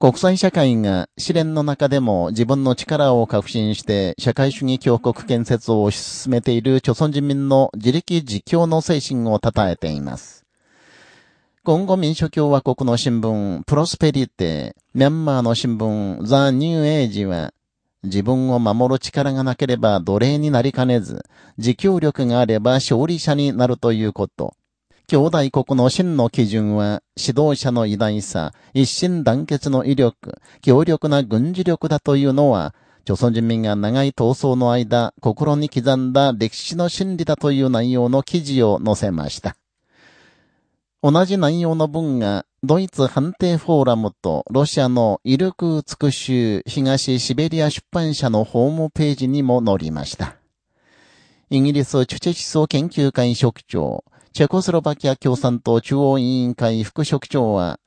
国際社会が試練の中でも自分の力を確信して社会主義強国建設を推し進めている朝鮮人民の自力自強の精神を称えています。今後民主共和国の新聞、プロスペリテ、ミャンマーの新聞、ザ・ニューエイジは、自分を守る力がなければ奴隷になりかねず、自強力があれば勝利者になるということ。兄弟国の真の基準は、指導者の偉大さ、一心団結の威力、強力な軍事力だというのは、朝鮮人民が長い闘争の間、心に刻んだ歴史の真理だという内容の記事を載せました。同じ内容の文が、ドイツ判定フォーラムとロシアのイルクーツク州東シベリア出版社のホームページにも載りました。イギリスチュチェ思想研究会職長、チェコスロバキア共産党中央委員会副職長は、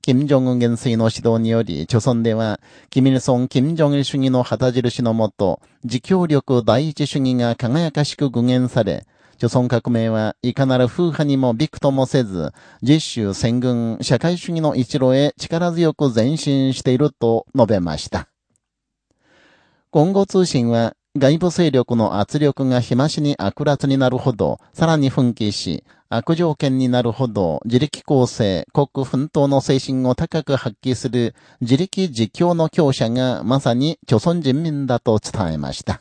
金正恩元帥の指導により、著村では、キミルソン・金正恩主義の旗印のもと、自強力第一主義が輝かしく具現され、著村革命はいかなる風派にもびくともせず、実習戦軍、社会主義の一路へ力強く前進していると述べました。今後通信は、外部勢力の圧力が日増しに悪辣になるほど、さらに奮起し、悪条件になるほど、自力構成、国奮闘の精神を高く発揮する、自力自強の強者がまさに、朝鮮人民だと伝えました。